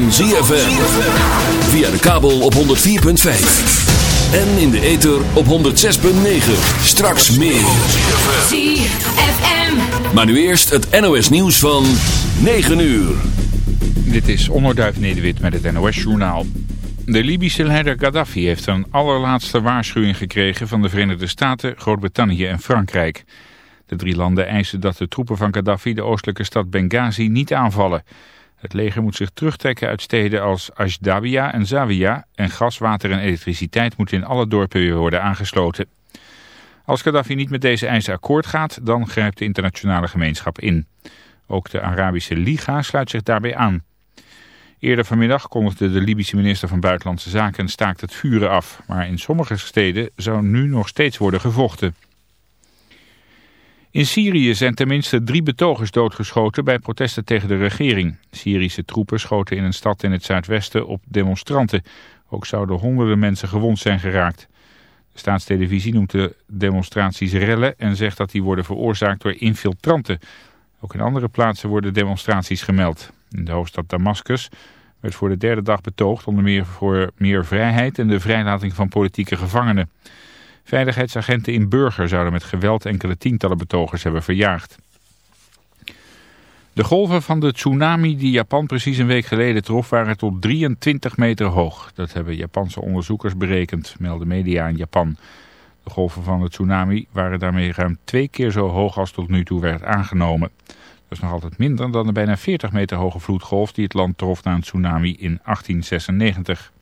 van ZFM. Via de kabel op 104.5. En in de ether op 106.9. Straks meer. ZFM. Maar nu eerst het NOS nieuws van 9 uur. Dit is Onderduif Nederwit met het NOS Journaal. De Libische leider Gaddafi heeft een allerlaatste waarschuwing gekregen van de Verenigde Staten, Groot-Brittannië en Frankrijk. De drie landen eisen dat de troepen van Gaddafi de oostelijke stad Benghazi niet aanvallen. Het leger moet zich terugtrekken uit steden als Ashdabia en Zawiya en gas, water en elektriciteit moeten in alle dorpen weer worden aangesloten. Als Gaddafi niet met deze eisen akkoord gaat, dan grijpt de internationale gemeenschap in. Ook de Arabische Liga sluit zich daarbij aan. Eerder vanmiddag kondigde de Libische minister van Buitenlandse Zaken staakt het vuren af. Maar in sommige steden zou nu nog steeds worden gevochten. In Syrië zijn tenminste drie betogers doodgeschoten bij protesten tegen de regering. Syrische troepen schoten in een stad in het zuidwesten op demonstranten. Ook zouden honderden mensen gewond zijn geraakt. De staatstelevisie noemt de demonstraties rellen en zegt dat die worden veroorzaakt door infiltranten. Ook in andere plaatsen worden demonstraties gemeld. In de hoofdstad Damascus werd voor de derde dag betoogd onder meer voor meer vrijheid en de vrijlating van politieke gevangenen. Veiligheidsagenten in Burger zouden met geweld enkele tientallen betogers hebben verjaagd. De golven van de tsunami die Japan precies een week geleden trof waren tot 23 meter hoog. Dat hebben Japanse onderzoekers berekend, melden media in Japan. De golven van de tsunami waren daarmee ruim twee keer zo hoog als tot nu toe werd aangenomen. Dat is nog altijd minder dan de bijna 40 meter hoge vloedgolf die het land trof na een tsunami in 1896.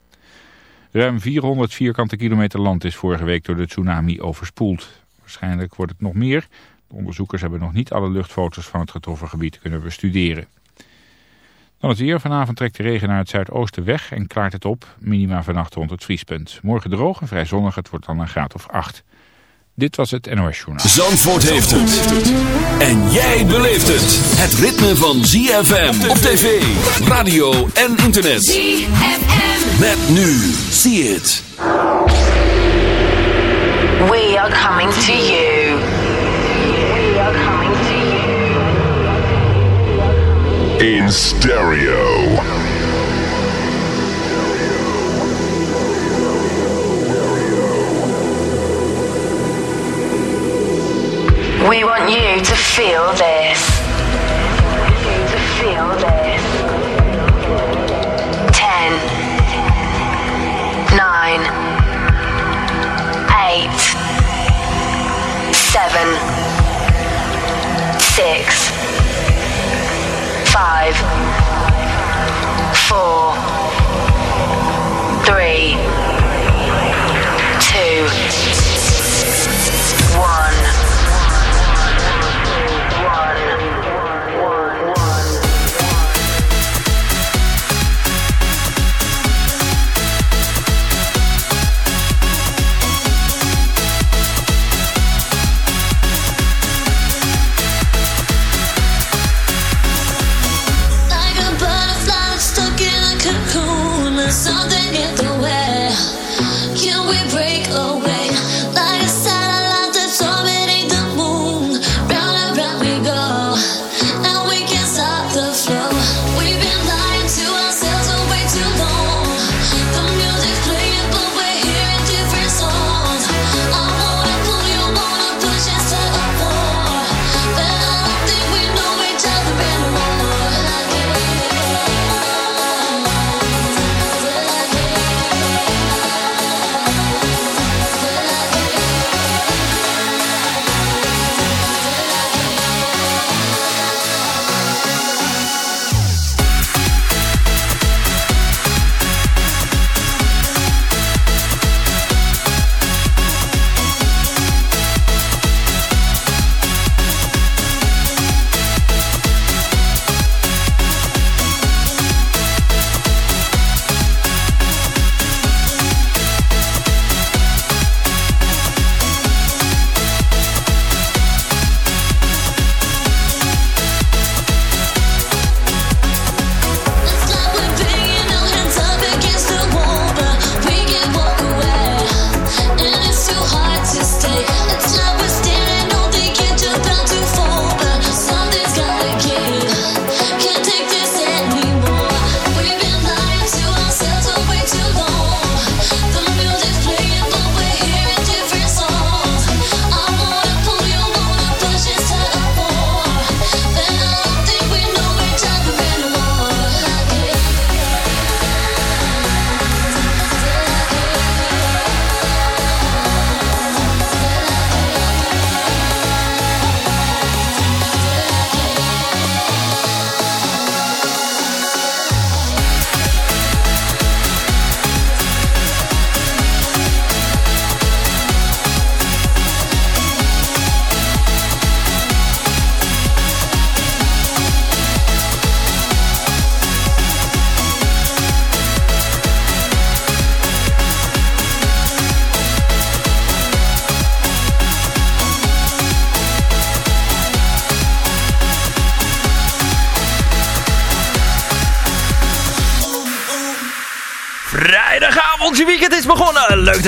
Ruim 400 vierkante kilometer land is vorige week door de tsunami overspoeld. Waarschijnlijk wordt het nog meer. De onderzoekers hebben nog niet alle luchtfoto's van het getroffen gebied kunnen bestuderen. Dan het weer. Vanavond trekt de regen naar het zuidoosten weg en klaart het op. Minima vannacht rond het vriespunt. Morgen droog en vrij zonnig. Het wordt dan een graad of 8. Dit was het NOS Journaal. Zandvoort heeft het. En jij beleeft het. Het ritme van ZFM op tv, radio en internet. ZFM. Met nu. See it. We are coming to you. We are coming to you. in stereo. We want you to feel this. To feel this. Ten. Nine. Eight. Seven. Six. Five. Four. Three.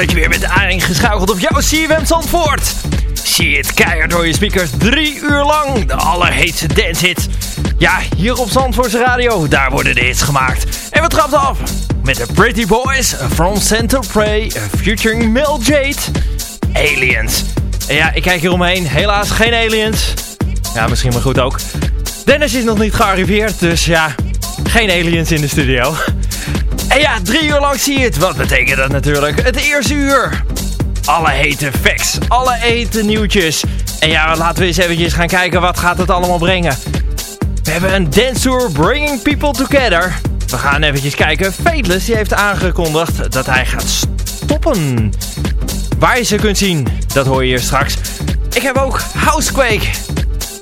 Dat je weer bent aangeschakeld op jouw CFM Zandvoort. Zie het keihard door je speakers, drie uur lang. De allerheetste dance hits. Ja, hier op Zandvoortse Radio, daar worden de hits gemaakt. En we trappen af met de Pretty Boys from Center Prey featuring Mel Jade. Aliens. En ja, ik kijk hier omheen. Helaas geen aliens. Ja, misschien maar goed ook. Dennis is nog niet gearriveerd, dus ja, geen aliens in de studio. En ja, drie uur lang zie je het. Wat betekent dat natuurlijk? Het eerste uur. Alle hete facts, alle hete nieuwtjes. En ja, laten we eens eventjes gaan kijken wat gaat het allemaal brengen. We hebben een dance tour Bringing People Together. We gaan eventjes kijken. Fateless die heeft aangekondigd dat hij gaat stoppen. Waar je ze kunt zien, dat hoor je hier straks. Ik heb ook Housequake.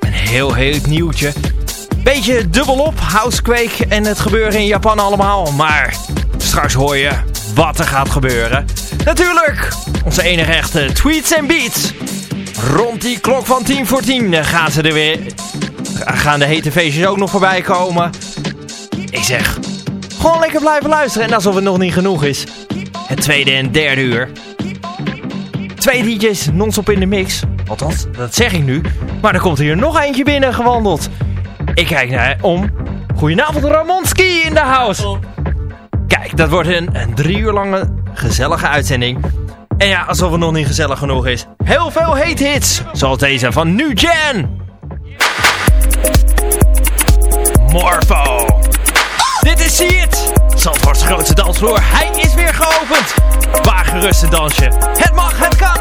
Een heel heet nieuwtje. Beetje dubbelop, Housequake en het gebeuren in Japan allemaal. Maar straks hoor je wat er gaat gebeuren. Natuurlijk, onze enige echte tweets en beats. Rond die klok van 10 voor 10 gaan ze er weer... Gaan de hete feestjes ook nog voorbij komen. Ik zeg, gewoon lekker blijven luisteren. En alsof het nog niet genoeg is. Het tweede en derde uur. Twee DJ's non-stop in de mix. Althans, dat zeg ik nu. Maar er komt hier nog eentje binnen gewandeld. Ik kijk naar om. Goedenavond Ramonski in de house. Kijk, dat wordt een, drie uur lange gezellige uitzending. En ja, alsof het nog niet gezellig genoeg is. Heel veel hate hits. Zoals deze van Nu Gen. Morpho. Dit is See It. Zandvoorts grootste dansvloer. Hij is weer geopend. Waar gerust een dansje. Het mag, het kan.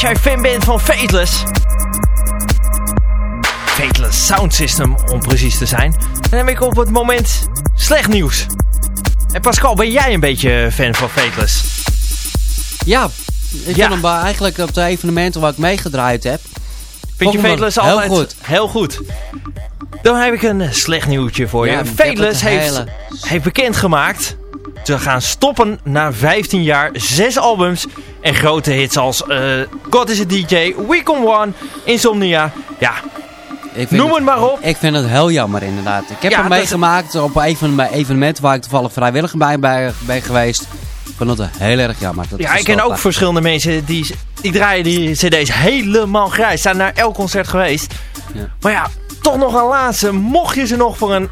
Als jij fan bent van Fateless... Fateless Sound System om precies te zijn... dan heb ik op het moment slecht nieuws. En Pascal, ben jij een beetje fan van Fateless? Ja, ik Ja. vond hem eigenlijk op de evenementen waar ik meegedraaid heb. Vind je Fateless heel altijd goed. Heel goed. Dan heb ik een slecht nieuwtje voor je. Ja, Fateless heeft, heeft bekendgemaakt... Ze gaan stoppen na 15 jaar, 6 albums en grote hits als eh, God is a DJ, Week on One, Insomnia. Ja, Ik vind noem het maar op. Ik vind het heel jammer inderdaad. Ik heb Ja, hem meegemaakt op een van mijn evenementen waar ik toevallig vrijwillig bij ben geweest. Ik vond het heel erg jammer. Dat Ja, ik ken ook verschillende mensen die, die draaien die cd's helemaal grijs. Zijn naar elk concert geweest. Ja. Maar ja, toch nog een laatste. Mocht je ze nog voor een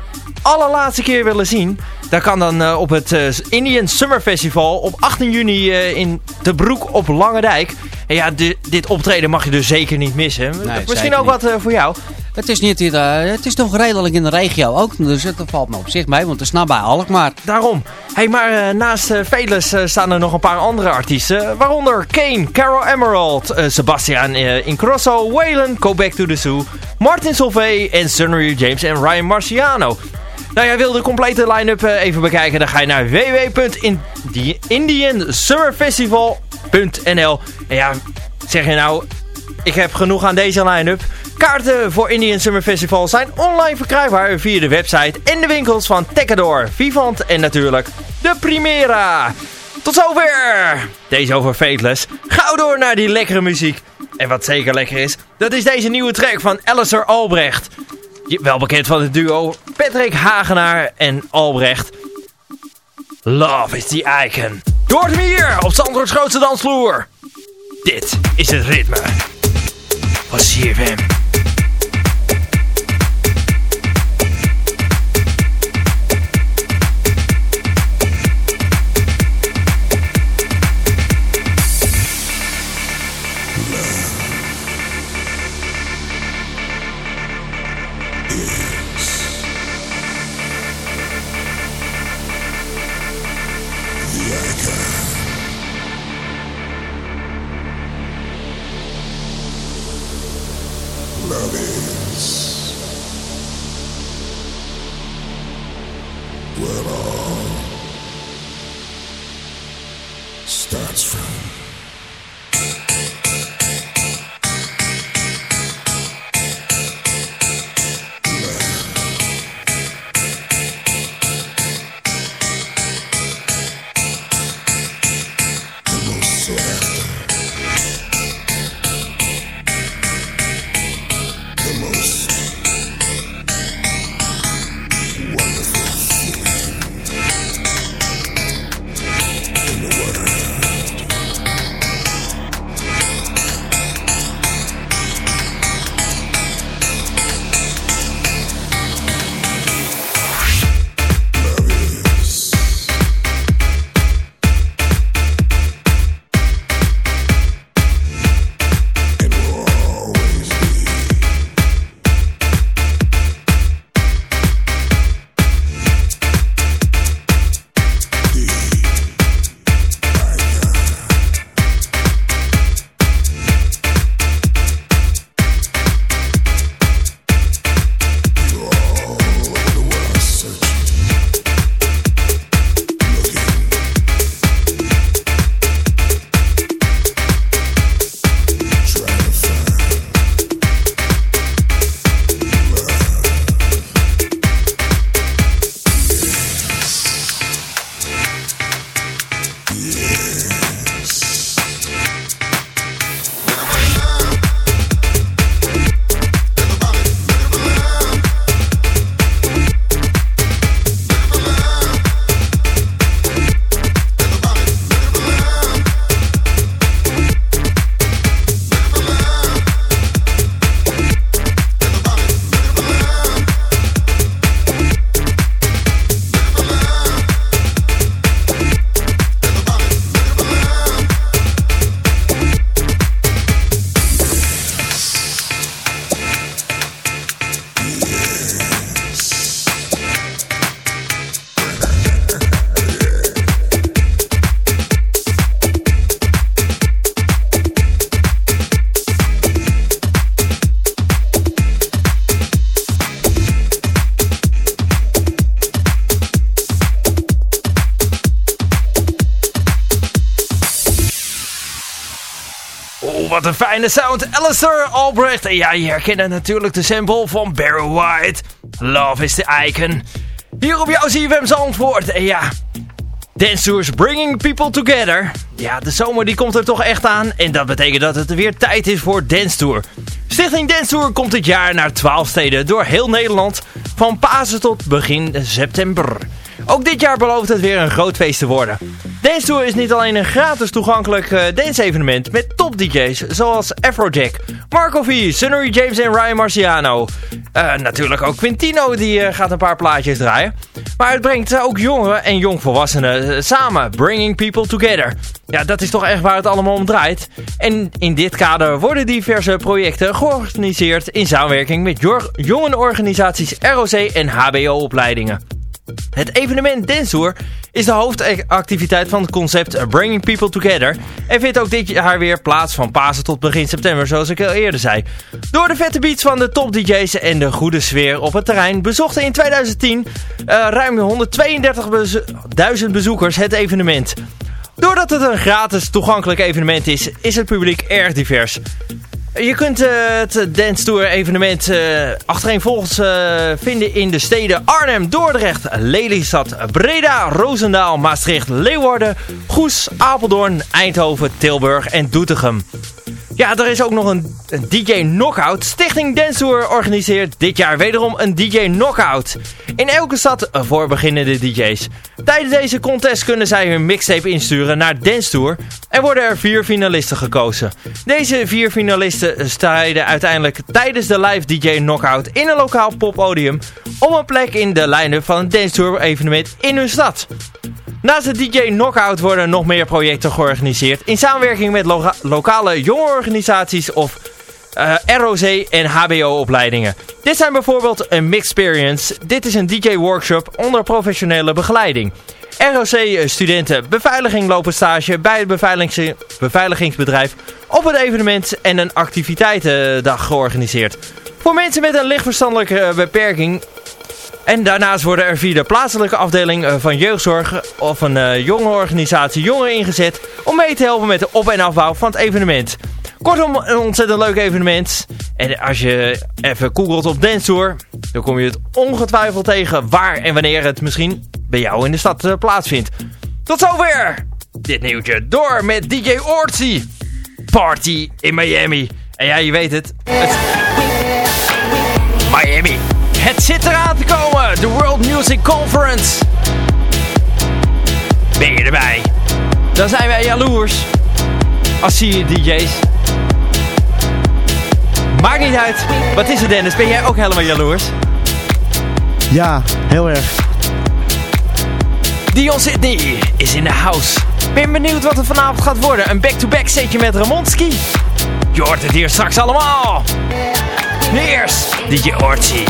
allerlaatste keer willen zien... dan kan dan eh, op het eh, Indian Summer Festival op 18 juni eh, in De Broek op Langendijk. En ja, di- dit optreden mag je dus zeker niet missen. Misschien ook niet. wat voor jou. Het is, niet, het is toch redelijk in de regio ook. Dus het valt me op zich mee, want het is nabij Alkmaar. Daarom. Hey, maar naast uh, eh, staan er nog een paar andere artiesten. Waaronder Kane, Carol Emerald, Sebastian Incrosso, Waylon, Go Back to the Zoo, Martin Solveig en Sunny James en Ryan Marciano. Nou, jij wil de complete line-up eh, even bekijken, dan ga je naar www.indiansummerfestival.nl En ja, zeg je nou, ik heb genoeg aan deze line-up. Kaarten voor Indian Summer Festival zijn online verkrijgbaar via de website en de winkels van Tekador, Vivant en natuurlijk de Primera. Tot zover deze over Fateless. Gauw door naar die lekkere muziek. En wat zeker lekker is, dat is deze nieuwe track van Alistair Albrecht. Wel bekend van het duo Patrick Hagenaar en Albrecht. Love is the icon. Door hem hier op Zandvoorts grootste dansvloer. Dit is het ritme van CFM. Fijne sound. Alistair Albrecht. En ja, je herkent natuurlijk de sample van Barry White. Love is the icon. Hier op jouw CFM Zandvoort. En ja, Dance Tours Bringing People Together. Ja, de zomer die komt er toch echt aan. En dat betekent dat het weer tijd is voor Dance Tour. Stichting Dance Tour komt dit jaar naar 12 steden door heel Nederland. Van Pasen tot begin september. Ook dit jaar belooft het weer een groot feest te worden. Dance Tour is niet alleen een gratis toegankelijk uh, dance-evenement met top-dj's zoals Afrojack, Marco V, Sunnery James en Ryan Marciano. Uh, natuurlijk ook Quintino, die uh, gaat een paar plaatjes draaien. Maar het brengt ook jongeren en jongvolwassenen samen, bringing people together. Ja, dat is toch echt waar het allemaal om draait. En in dit kader worden diverse projecten georganiseerd in samenwerking met jongerenorganisaties ROC en HBO-opleidingen. Het evenement Dance Tour is de hoofdactiviteit van het concept Bringing People Together en vindt ook dit jaar weer plaats van Pasen tot begin september zoals ik al eerder zei. Door de vette beats van de top DJ's en de goede sfeer op het terrein bezochten in 2010 uh, ruim 132.000 bezoekers het evenement. Doordat het een gratis toegankelijk evenement is, is het publiek erg divers. Je kunt uh, het Dance Tour evenement uh, achtereenvolgens uh, vinden in de steden Arnhem, Dordrecht, Lelystad, Breda, Roosendaal, Maastricht, Leeuwarden, Goes, Apeldoorn, Eindhoven, Tilburg en Doetinchem. Ja, er is ook nog een, DJ Knockout. Stichting Dance Tour organiseert dit jaar wederom een DJ Knockout. In elke stad voor beginnende DJ's. Tijdens deze contest kunnen zij hun mixtape insturen naar Dance Tour. En worden er vier finalisten gekozen. Deze vier finalisten strijden uiteindelijk tijdens de live DJ Knockout in een lokaal poppodium. Om een plek in de line-up van een Dance Tour evenement in hun stad. Naast de DJ Knockout worden nog meer projecten georganiseerd in samenwerking met lo lokale jongerenorganisaties of uh, ROC en HBO-opleidingen. Dit zijn bijvoorbeeld een Mixperience. Dit is een DJ-workshop onder professionele begeleiding. ROC-studenten beveiliging lopen stage bij het beveiligingsbedrijf op het evenement en een activiteitendag georganiseerd. Voor mensen met een lichtverstandelijke beperking en daarnaast worden er via de plaatselijke afdeling eh, van jeugdzorg of een uh, jonge organisatie jongeren ingezet om mee te helpen met de op- en afbouw van het evenement. Kortom, een ontzettend leuk evenement. En als je even googelt op Dance Tour, dan kom je het ongetwijfeld tegen waar en wanneer het misschien bij jou in de stad plaatsvindt. Tot zover dit nieuwtje door met DJ Ortsy. Party in Miami. En ja, je weet het. het... Miami. Het zit eraan te komen, de World Music Conference. Ben je erbij? Dan zijn wij jaloers. Als zie je DJ's. Maakt niet uit. Wat is het Dennis? Ben jij ook helemaal jaloers? Ja, heel erg. Dion Sydney is in de house. Ben benieuwd wat het vanavond gaat worden. Een back-to-back -back setje met Ramonski. Je hoort het hier straks allemaal. Eerst DJ Ortie.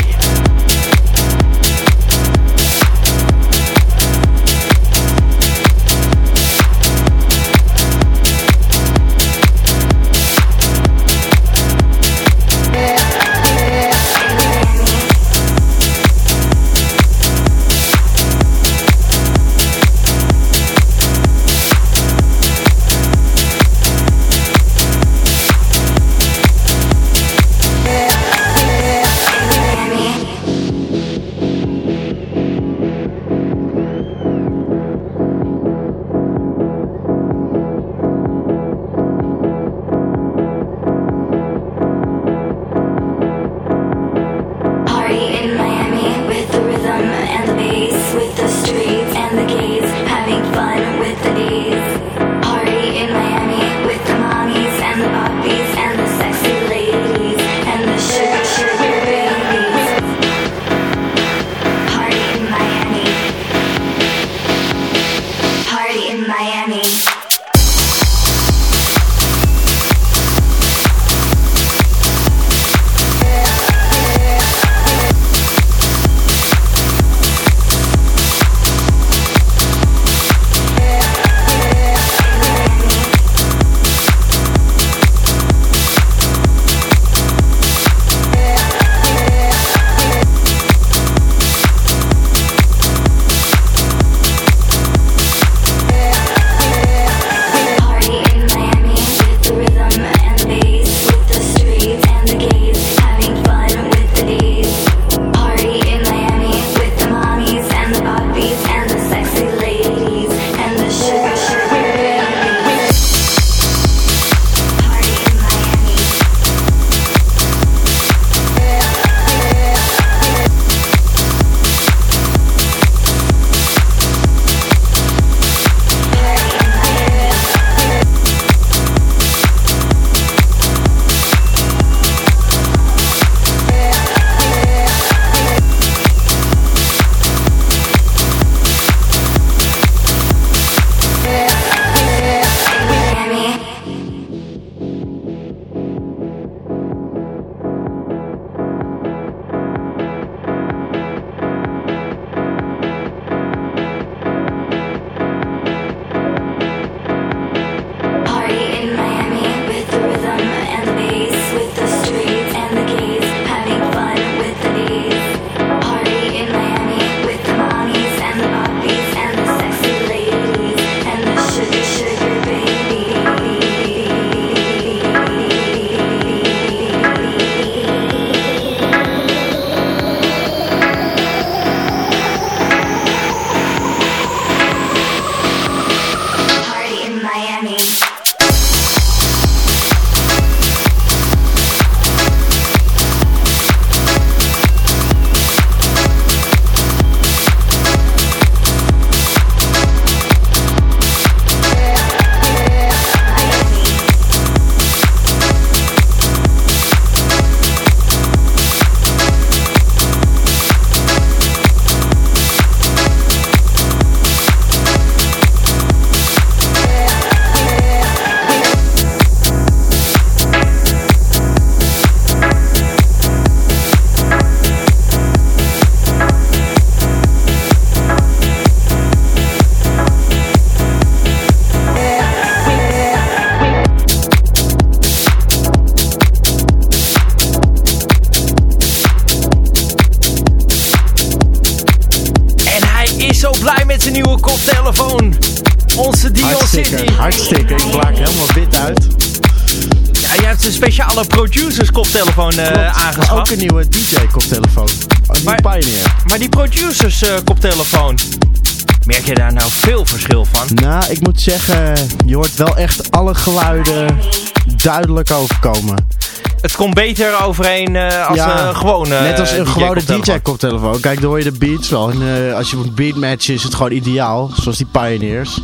Producers koptelefoon eh, maar aangeschaft. ook een nieuwe DJ-koptelefoon. Een Maar- nieuwe Pioneer. Maar die producers eh, koptelefoon, merk je daar nou veel verschil van? Nou, ik moet zeggen, je hoort wel echt alle geluiden duidelijk overkomen. Het komt beter overeen eh, als Ja, een gewone Net als een DJ gewone koptelefoon. DJ-koptelefoon. Kijk, dan hoor je de beats wel. En als je moet beatmatchen is het gewoon ideaal. Zoals die Pioneers.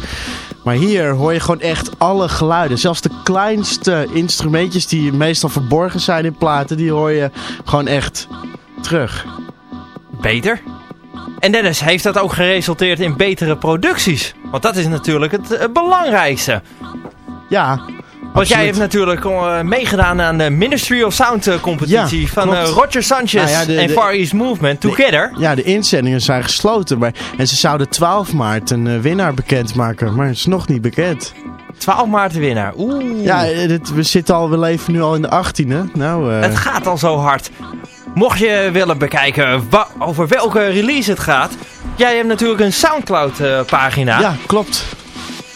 Maar hier hoor je gewoon echt alle geluiden. Zelfs de kleinste instrumentjes die meestal verborgen zijn in platen. Die hoor je gewoon echt terug. Beter. En Dennis, heeft dat ook geresulteerd in betere producties? Want dat is natuurlijk het eh, belangrijkste. Ja, Want jij hebt natuurlijk eh, meegedaan aan de Ministry of Sound eh, competitie Ja, van eh. Roger Sanchez Nou ja, de- en de- Far East Movement Together. Ja, de inzendingen zijn gesloten. Maar, en ze zouden 12 maart een winnaar bekendmaken. Maar het is nog niet bekend. 12 maart de winnaar. Oeh, Ja, dit, we zitten al, we leven nu al in de 18e. Nou, het gaat al zo hard. Mocht je willen bekijken over welke release het gaat, jij hebt natuurlijk een Soundcloud pagina. ja, klopt.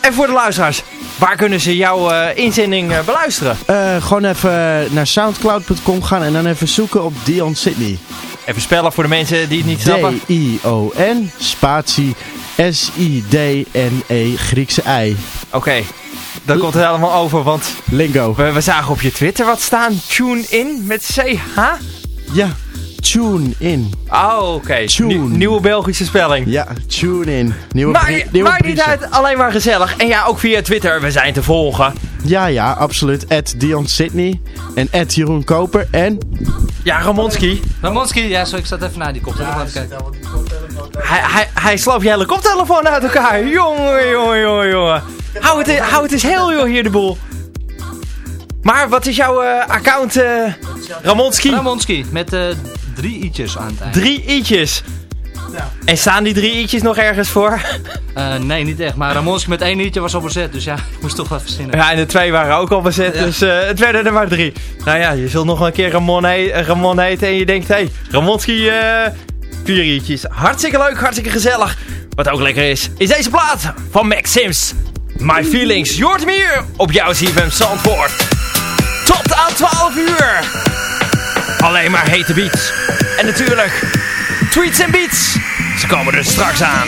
En voor de luisteraars, waar kunnen ze jouw eh, inzending eh, beluisteren? Eh, gewoon even naar soundcloud.com gaan en dan even zoeken op Dion Sydney. Even spellen voor de mensen die het niet snappen. D-I-O-N, spatie S-I-D-N-E, Griekse I. Oké, dan komt het helemaal over, want Lingo. we, we zagen op je Twitter wat staan. Tune in met CH? Ja, tune in. Oh, oké. Tune. Nieuwe Belgische spelling. Ja, tune in. Nieuwe niet- nieuwe maakt niet uit, alleen maar gezellig. En ja, ook via Twitter, we zijn te volgen. Ja, ja, absoluut. At Dion Sydney en at Jeroen Koper en... Ja, Ramonski, Ramonski, ja, zo, ik zat even naar die koptelefoon te kijken. hij, hij, hij sloopt je hele koptelefoon uit elkaar. Jongen, jongen, jongen, jongen. Hou het, hou het eens heel joh hier de boel. Maar wat is jouw eh, account, eh Ramonski? Ramonski, met eh, drie i'tjes aan het eind. Drie i'tjes. En staan die drie i'tjes nog ergens voor? Eh, nee, niet echt, maar Ramonski met één i'tje was al bezet, dus ja, ik moest toch wel verzinnen. Ja, en de twee waren ook al bezet, Ja. dus eh, het werden er maar drie. Nou ja, je zult nog een keer Ramon, he Ramon heten en je denkt, hé, hey, Ramonski, eh vier i'tjes. Hartstikke leuk, hartstikke gezellig. Wat ook lekker is, is deze plaat van Max Sims. My Feelings, hier op jouw CFM Zandvoort. Tot aan 12 uur. Alleen maar hete beats. En natuurlijk, tweets en beats. Ze komen er straks aan.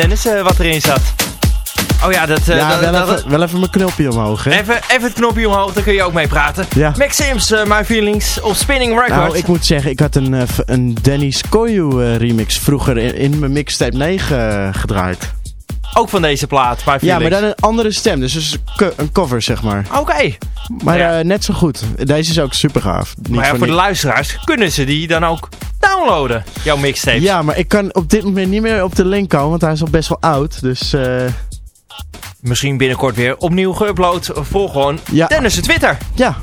Dennis, eh, wat erin zat. Oh ja, dat... eh, ja, dat- wel, dat- even, wel even mijn knopje omhoog, hè? Even, even het knopje omhoog, dan kun je ook mee praten. Ja. Max Sims, eh, My Feelings op Spinning Records. Nou, ik moet zeggen, ik had een, een Dennis Koyu remix vroeger in, in mijn mixtape 9 eh, gedraaid. Ook van deze plaat. Ja, maar dan een andere stem, dus een co- een cover, zeg maar. Oké. Maar Ja. eh, net zo goed. Deze is ook super gaaf. Niet Maar ja, voor de luisteraars, kunnen ze die dan ook downloaden? Jouw mixtape. Ja, maar ik kan op dit moment niet meer op de link komen, want hij is al best wel oud. Dus eh, Misschien binnenkort weer opnieuw geüpload. Volg gewoon Ja. Dennis' Twitter. ja,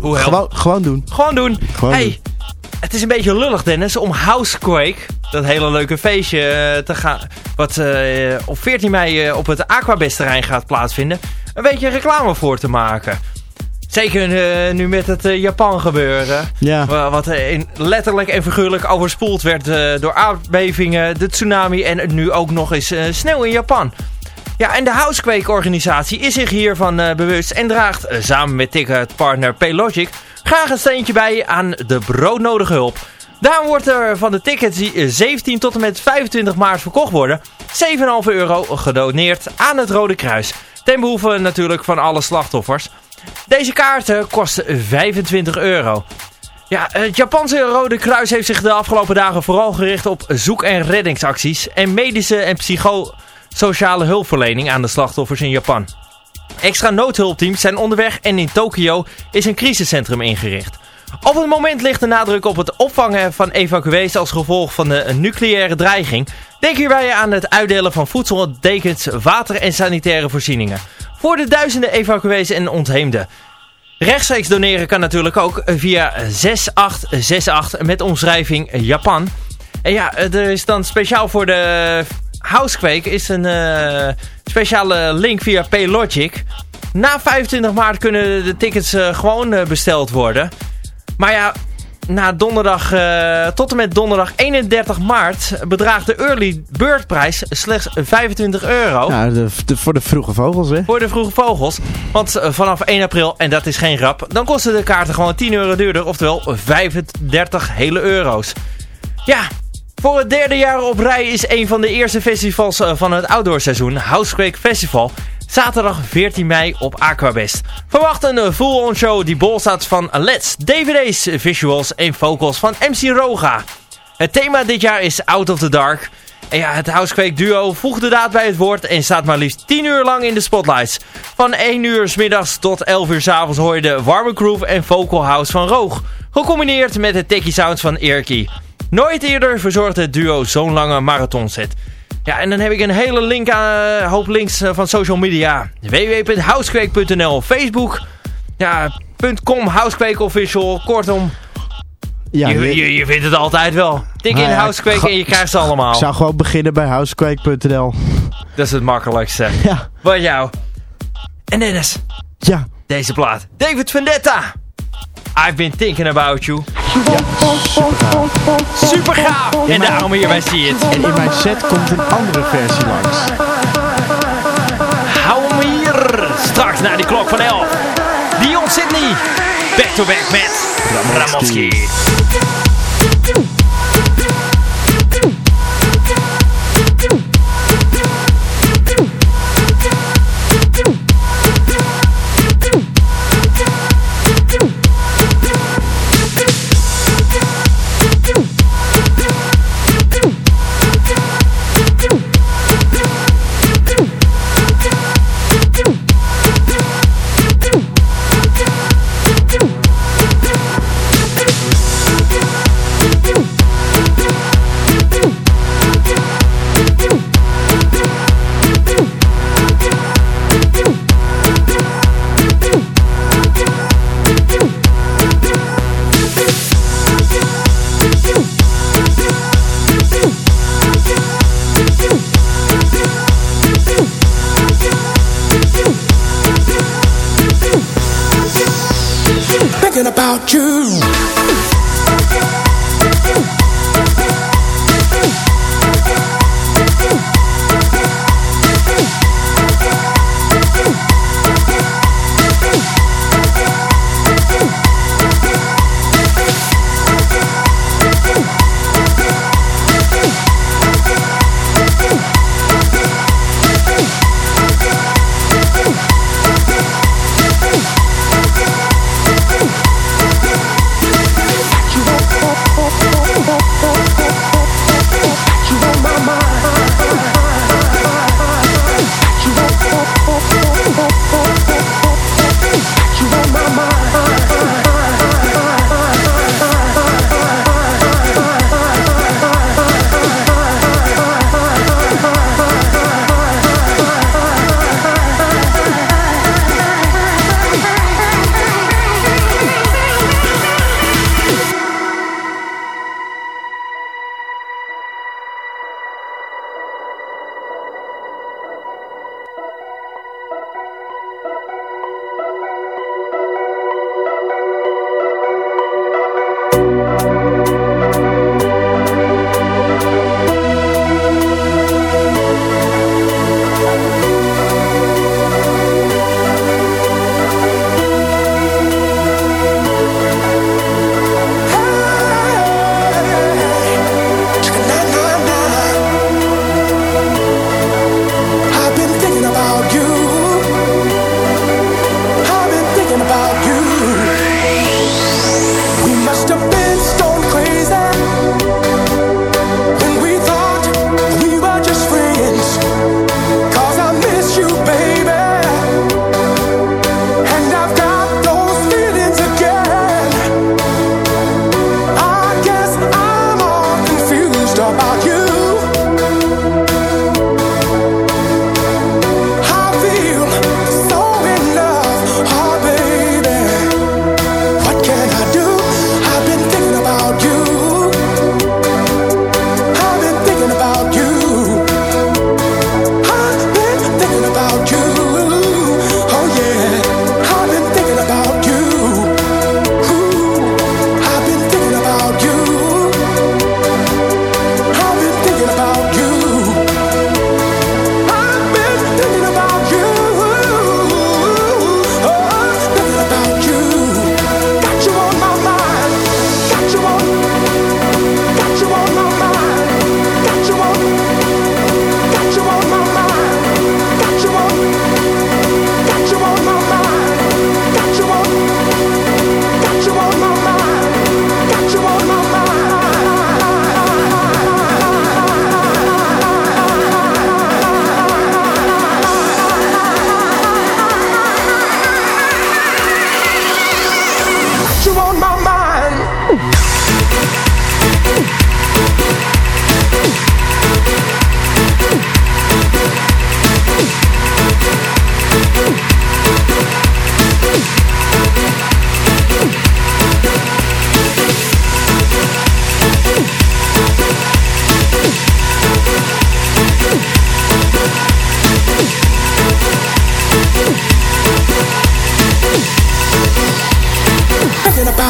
Hoe helpt? gewoon, gewoon doen. Gewoon doen. Gewoon hey, doen. het is een beetje lullig Dennis om Housequake, dat hele leuke feestje eh, te gaan, wat eh, op 14 mei eh, op het Aquabest terrein gaat plaatsvinden, een beetje reclame voor te maken. Zeker nu met het Japan gebeuren. Ja. Wa- Wat in, letterlijk en figuurlijk overspoeld werd door aardbevingen, de tsunami en nu ook nog eens sneeuw in Japan. Ja, en de Housequake-organisatie is zich hiervan bewust en draagt samen met ticketpartner Paylogic graag een steentje bij aan de broodnodige hulp. Daarom wordt er van de tickets die eh, 17 tot en met 25 maart verkocht worden, 7,5 euro gedoneerd aan het Rode Kruis. Ten behoeve natuurlijk van alle slachtoffers. Deze kaarten kosten 25 euro. Ja, het Japanse Rode Kruis heeft zich de afgelopen dagen vooral gericht op zoek- en reddingsacties en medische en psychosociale hulpverlening aan de slachtoffers in Japan. Extra noodhulpteams zijn onderweg en in Tokio is een crisiscentrum ingericht. Op het moment ligt de nadruk op het opvangen van evacuees als gevolg van de nucleaire dreiging. Denk hierbij aan het uitdelen van voedsel, dekens, water en sanitaire voorzieningen. Voor de duizenden evacuees en ontheemden. Rechtstreeks doneren kan natuurlijk ook via 6868 met omschrijving Japan. En ja, er is dan speciaal voor de Housequake is een eh, speciale link via Paylogic. Na 25 maart kunnen de tickets eh, gewoon eh, besteld worden. Maar ja, na donderdag, eh, tot en met donderdag 31 maart bedraagt de early bird prijs slechts 25 euro. Ja, de, de- voor de vroege vogels, hè? Voor de vroege vogels. Want eh, vanaf 1 april, en dat is geen grap, dan kosten de kaarten gewoon 10 euro duurder. Oftewel 35 hele euro's. Ja, voor het derde jaar op rij is een van de eerste festivals eh, van het outdoorseizoen, Housequake Festival, zaterdag 14 mei op Aquabest. Verwacht een eh, full-on show die bol staat van LEDs, DVD's, visuals en vocals van MC Roga. Het thema dit jaar is Out of the Dark. En ja, het Housequake duo voegt de daad bij het woord en staat maar liefst 10 uur lang in de spotlights. Van 1 uur s middags tot 11 uur s avonds hoor je de warme groove en vocal house van Roog. Gecombineerd met de techie sounds van Eerkie. Nooit eerder verzorgde het duo zo'n lange marathonset. Ja, en dan heb ik een hele link aan, eh, hoop links eh, van social media. www.housequake.nl, Facebook, ja, .com, Housequake Official, kortom, Ja, je, je- je, vindt het altijd wel. Tik in Nou ja, Housequake en je krijgt ze allemaal. Ik zou gewoon beginnen bij housequake.nl. Dat is het makkelijkste. Ja, Wat jou. En Dennis, ja. deze plaat. David Vendetta. I've been thinking about you. Super gaaf. En daarom hier bij See It. En in mijn set komt een andere versie langs. Hou hem hier. Straks naar die klok van 11. Dion Sydney. Back to back met Ramoski. Thinking about you.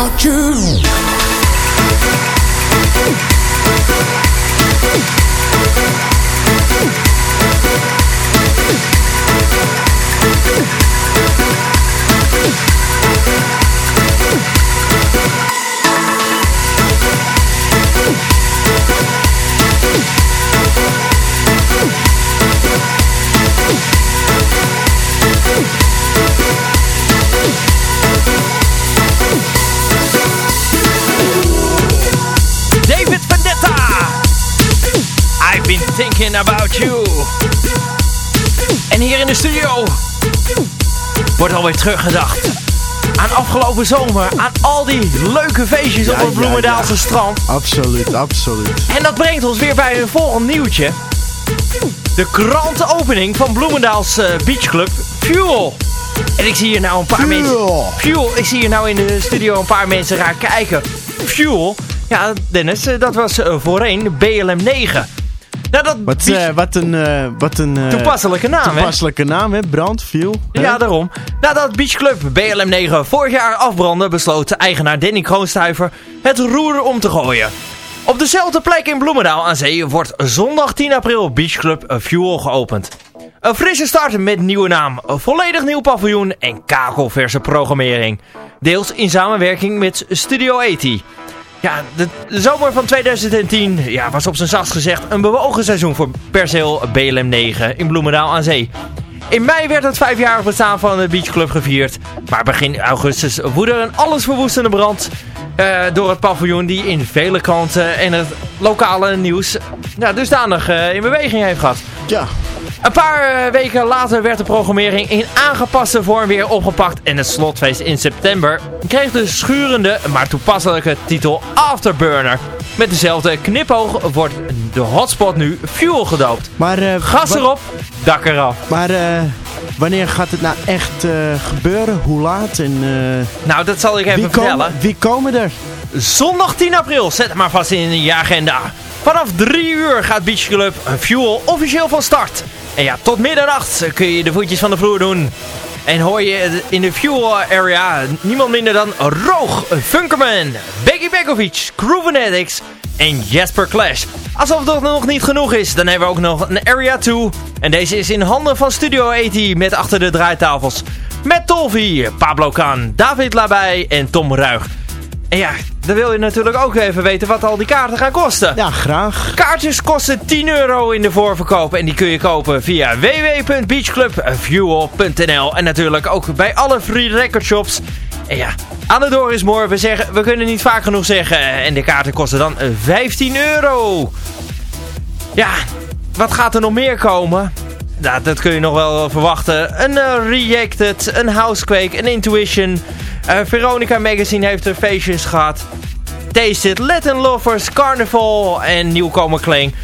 About you. Alweer teruggedacht aan afgelopen zomer. Aan al die leuke feestjes op het Bloemendaalse ja. strand. Absoluut, absoluut. En dat brengt ons weer bij een volgend nieuwtje. De krantenopening van Bloemendaals eh, Beach Club Fuel. En ik zie hier nou een paar Fuel. mensen... Fuel. Ik zie hier nou in de studio een paar mensen raar kijken. Fuel. Ja, Dennis, eh, dat was eh, voorheen BLM 9. Nou, dat Wat, eh, wat een, eh, wat een eh, toepasselijke naam, hè? toepasselijke naam, hè? Brand, viel. hè? Ja, daarom. Nadat Beach Club BLM 9 vorig jaar afbrandde, besloot eigenaar Danny Kroonstuiver het roer om te gooien. Op dezelfde plek in Bloemendaal aan zee wordt zondag 10 april Beach Club Fuel geopend. Een frisse start met nieuwe naam, een volledig nieuw paviljoen en kakelverse programmering. Deels in samenwerking met Studio 80. Ja, de, zomer van 2010 ja, was op zijn zachtst gezegd een bewogen seizoen voor perceel BLM 9 in Bloemendaal aan zee. In mei werd het vijfjarig bestaan van de Beach Club gevierd. Maar begin augustus woedde een allesverwoestende brand eh, door het paviljoen die in vele kranten en het lokale nieuws ja, dusdanig eh, in beweging heeft gehad. Ja. Een paar eh, weken later werd de programmering in aangepaste vorm weer opgepakt en het slotfeest in september kreeg de schurende, maar toepasselijke titel Afterburner. Met dezelfde knipoog wordt de hotspot nu Fuel gedoopt. Maar, eh, Gas erop, dak eraf. Maar eh, wanneer gaat het nou echt gebeuren? Hoe laat? En Nou, dat zal ik even wie, vertellen. komen, wie komen er? Zondag 10 april, zet het maar vast in je agenda. Vanaf 3 uur gaat Beach Club Fuel officieel van start. En ja, tot middernacht kun je de voetjes van de vloer doen. En hoor je in de Fuel area niemand minder dan Roog, Funkerman, Becky Begovic, Groove en Jasper Clash. Alsof dat nog niet genoeg is, dan hebben we ook nog een Area 2. En deze is in handen van Studio 80 met achter de draaitafels. Met Tolvi, Pablo Kan, David Labij en Tom Ruig. En ja, dan wil je natuurlijk ook even weten wat al die kaarten gaan kosten. Ja, graag. Kaartjes kosten 10 euro in de voorverkoop en die kun je kopen via www.beachclubfuel.nl en natuurlijk ook bij alle free record shops. En ja, aan de door is more. We, zeggen, we kunnen niet vaak genoeg zeggen en de kaarten kosten dan 15 euro. Ja, wat gaat er nog meer komen? Nou, dat kun je nog wel verwachten. Een eh, Reacted, een Housequake, een Intuition. Eh, Veronica Magazine heeft er feestjes gehad. Taste It, Latin Lovers, Carnival en nieuwkomer Kling.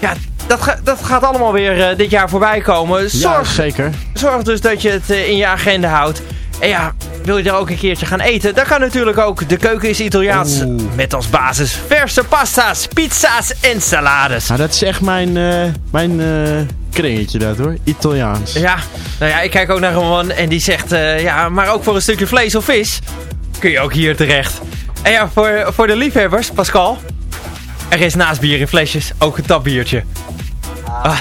Ja, dat, ga- dat gaat allemaal weer eh, dit jaar voorbij komen. Ja, Zorg, zeker. zorg dus dat je het eh, in je agenda houdt. En ja, wil je er ook een keertje gaan eten? Dan kan natuurlijk ook. De keuken is Italiaans. Met als basis verse pasta's, pizza's en salades. Nou, dat is echt mijn, mijn kringetje dat hoor. Italiaans. Ja, nou ja, ik kijk ook naar een man en die zegt, eh, ja, maar ook voor een stukje vlees of vis kun je ook hier terecht. En ja, voor, voor de liefhebbers, Pascal, er is naast bier in flesjes ook een tapbiertje.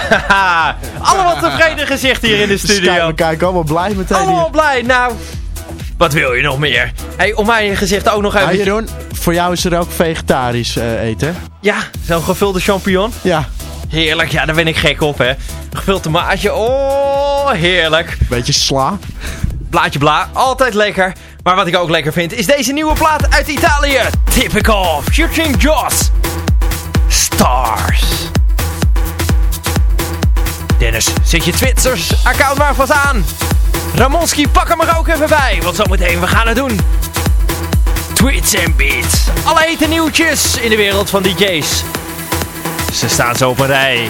Allemaal tevreden gezicht hier in de studio. we kijken allemaal blij meteen Allemaal hier. blij, nou, wat wil je nog meer? Hey, om mijn gezicht ook nog even... Jeroen, voor jou is er ook vegetarisch eh, eten, hè? Ja, zo'n gevulde champignon. Ja, Heerlijk, ja, daar ben ik gek op, hè. Gevuld tomaatje, oh, heerlijk. beetje sla. Blaadje bla, altijd lekker. Maar wat ik ook lekker vind, is deze nieuwe plaat uit Italië. Typical, featuring Joss. Stars. Dennis, zet je Twitters-account maar vast aan. Ramonski, pak hem er ook even bij, want zometeen, we gaan het doen. Tweets en beats. Alle hete nieuwtjes in de wereld van DJ's. Ze staan zo op rij.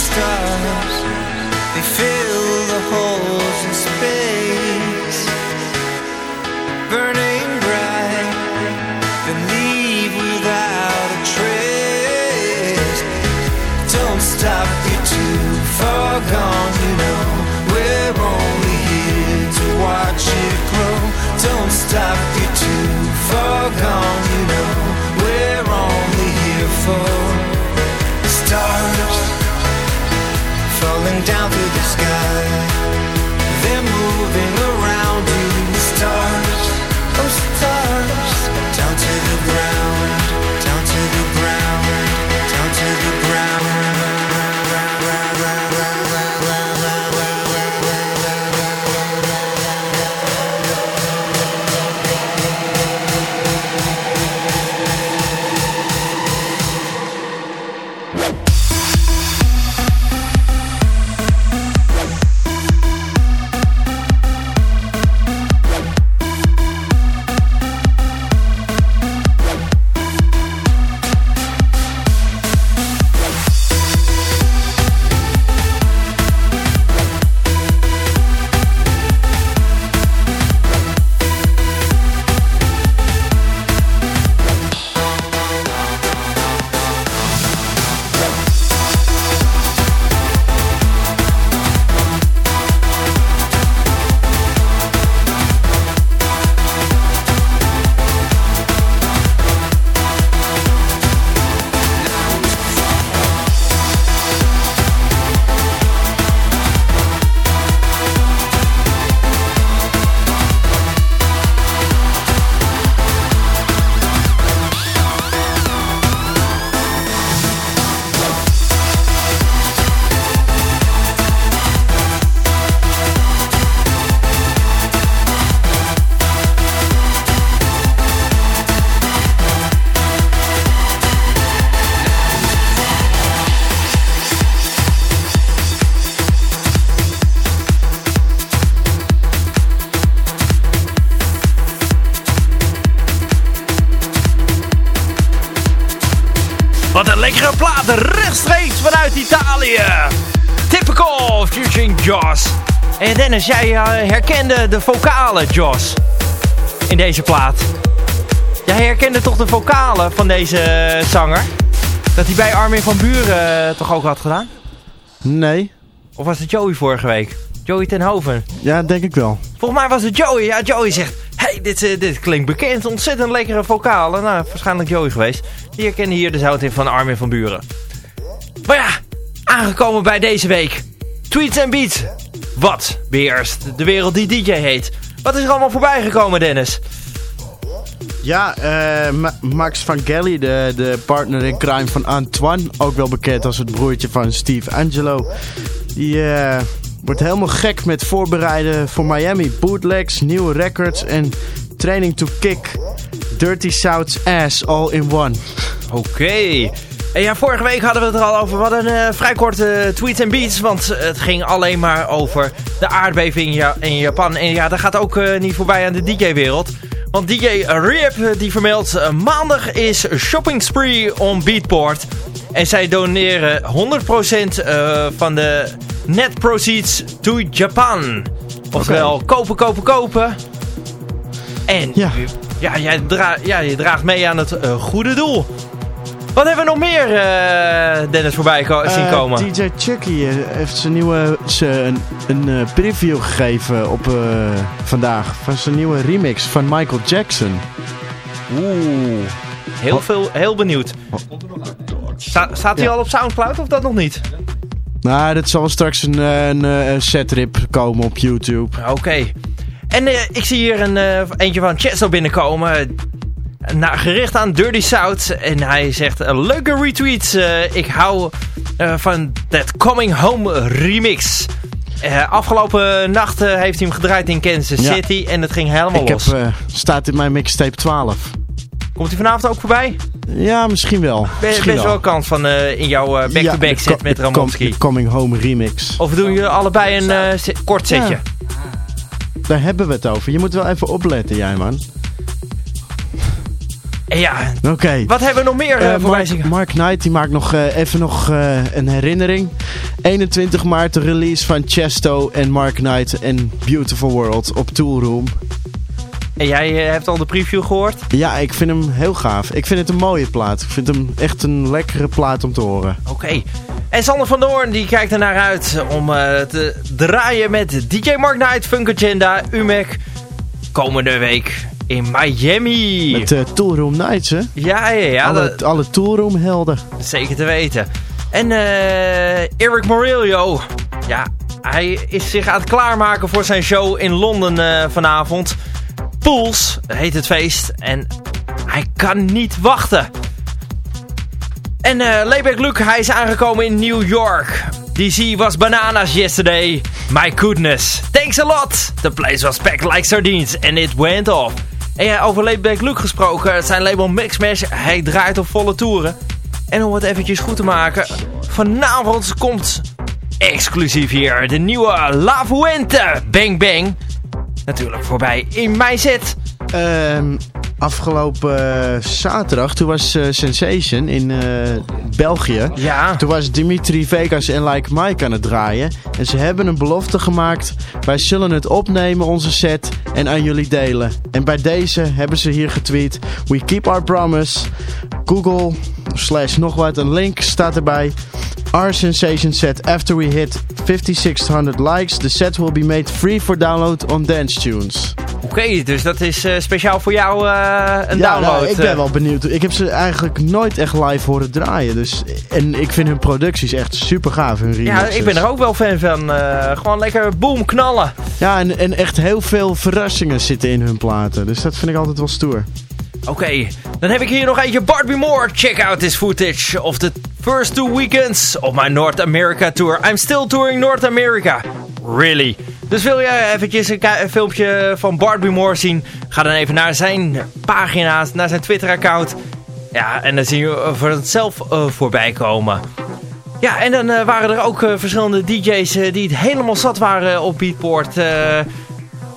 stars, they fill the holes in space, burning bright, leave without a trace. Don't stop, you're too far gone, you know. We're only here to watch it. Don't stop, you're too far gone, you know. We're only here for. down through the En Dennis, jij eh, herkende de vocalen, Jos, in deze plaat. Jij herkende toch de vocalen van deze eh, zanger? Dat hij bij Armin van Buren eh, toch ook had gedaan? Nee. Of was het Joey vorige week? Joey Tenhoven. Ja, denk ik wel. Volgens mij was het Joey. Ja, Joey zegt... hey, dit, dit klinkt bekend. Ontzettend lekkere vocalen. Nou, waarschijnlijk Joey geweest. Die herkende hier dus de zout in van Armin van Buren. Maar ja, aangekomen bij deze week. Tweets en Beats. Wat beheerst de wereld die DJ heet? Wat is er allemaal voorbij gekomen, Dennis? Ja, eh, Ma- Max van Gelly, de, de partner in crime van Antoine, ook wel bekend als het broertje van Steve Angelo. Die eh, wordt helemaal gek met voorbereiden voor Miami. Bootlegs, nieuwe records en training to kick Dirty South's ass all in one. Oké. En ja, vorige week hadden we het er al over. Hadden een eh, vrij korte tweets en beats. Want het ging alleen maar over de aardbeving in, Ja- in Japan. En ja, dat gaat ook eh, niet voorbij aan de DJ-wereld. Want DJ Rip eh, die vermeldt... eh, maandag is shopping spree on Beatport. En zij doneren 100% eh, van de net proceeds to Japan. Oftewel, kopen, kopen, kopen. En Ja. ja, jij dra ja, je draagt mee aan het eh, goede doel. Wat hebben we nog meer, eh, Dennis, voorbij zien Eh, komen? DJ Chucky eh, heeft zijn nieuwe, zijn, een eh, preview gegeven op vandaag van zijn nieuwe remix van Michael Jackson. Oeh, heel, veel, heel benieuwd. Sta- staat hij Ja. al op Soundcloud of dat nog niet? Nou, dat zal straks een, een, een setrip komen op YouTube. Oké. En ik zie hier een, eentje van Chesto binnenkomen. Nou, gericht aan Dirty South. En hij zegt, eh, leuke retweets. eh, ik hou eh, van dat Coming Home remix. Eh, afgelopen nacht eh, heeft hij hem gedraaid in Kansas Ja. City. En het ging helemaal Ik heb, los. eh, staat in mijn mixtape 12. Komt hij vanavond ook voorbij? Ja, misschien wel. Ben, misschien best wel kans van eh, in jouw back-to-back Ja, de set met Ramonski. Coming Home remix. Of doen jullie allebei een kort setje? Ja. Daar hebben we het over. Je moet wel even opletten, jij man. Ja, Oké. wat hebben we nog meer eh Eh, voorbij Mark, Knight die maakt nog eh, even nog een herinnering. 21 maart de release van Chesto en Mark Knight en Beautiful World op Toolroom. En jij hebt al de preview gehoord? Ja, ik vind hem heel gaaf. Ik vind het een mooie plaat. Ik vind hem echt een lekkere plaat om te horen. Oké. En Sander van Doorn die kijkt er naar uit om te draaien met DJ Mark Knight, Funk Agenda, UMEC. Komende week in Miami. Met Toolroom Nights, hè? Ja, ja, ja. alle, Toolroom helden. Zeker te weten. En eh Eric Morillo. Ja, hij is zich aan het klaarmaken voor zijn show in Londen eh, vanavond. Pools heet het feest. En hij kan niet wachten. En eh Layback Luke, hij is aangekomen in New York. DC was bananas yesterday. My goodness. Thanks a lot. The place was packed like sardines. And it went off. En ja, over Layback Luke gesproken. Zijn label Mixmash, hij draait op volle toeren. En om het eventjes goed te maken. Vanavond komt exclusief hier de nieuwe La Fuente Bang Bang. Natuurlijk voorbij in mijn set. Ehm, afgelopen eh, zaterdag, toen was eh, Sensation in eh, België. Ja. Toen was Dimitri Vegas en Like Mike aan het draaien. En ze hebben een belofte gemaakt. Wij zullen het opnemen, onze set, en aan jullie delen. En bij deze hebben ze hier getweet. We keep our promise. Google slash nog wat. Een link staat erbij. Our sensation set after we hit 5600 likes. The set will be made free for download on Dance Tunes. Oké, dus dat is eh, speciaal voor jou eh, een Ja, download. nou, ik ben eh. wel benieuwd. Ik heb ze eigenlijk nooit echt live horen draaien. Dus, en ik vind hun producties echt super gaaf. Hun Ja, remixes. ik ben er ook wel fan van. gewoon lekker boom, knallen. Ja, en, en echt heel veel verrassingen zitten in hun platen. Dus dat vind ik altijd wel stoer. Oké, dan heb ik hier nog eentje. Barbie Moore, check out this footage of the first two weekends of my North America tour. I'm still touring North America. Really? Dus wil je eventjes een, filmpje van Barbie Moore zien? Ga dan even naar zijn pagina's, naar zijn Twitter account. Ja, en dan zie je voor het zelf eh, voorbij komen. Ja, en dan eh, waren er ook eh, verschillende DJ's die het helemaal zat waren op Beatport.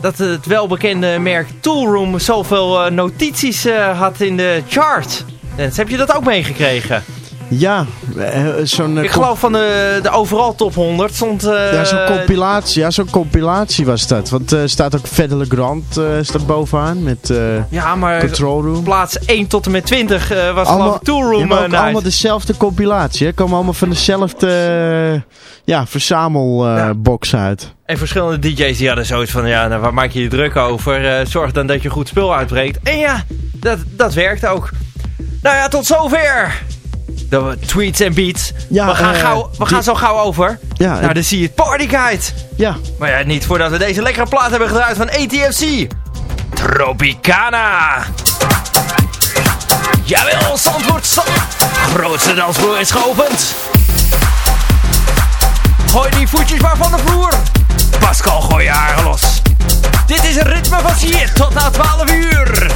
Dat het welbekende merk Toolroom zoveel eh, notities eh, had in de chart. Heb je dat ook meegekregen? Ja, eh, zo'n eh, Ik geloof van de, de overal top 100 stond... eh, ja, zo'n compilatie, ja, zo'n compilatie was dat. Want er staat ook Fedele Grant eh, staat bovenaan met eh, Ja, maar Control Room. plaats 1 tot en met 20 eh, was geloof ik ja, Toolroom maar eh, allemaal dezelfde compilatie. Hè? Komen allemaal van dezelfde, ja, verzamelbox uit. En verschillende DJ's die hadden zoiets van, ja, nou, waar maak je je druk over? Eh, zorg dan dat je goed spul uitbreekt. En ja, dat, dat werkt ook. Nou ja, tot zover. De tweets en beats. Ja, we gaan, eh, gauw, we die- gaan zo gauw over. Ja, dan zie je het Party Guide. ja. Maar ja, niet voordat we deze lekkere plaat hebben gedraaid van ATFC. Tropicana. Jawel, Zandvoort. Zand. Grootste dansvloer is geopend. Gooi die voetjes maar van de vloer. Pascal, gooi je haren los. Dit is het ritme van Sier tot na 12 uur.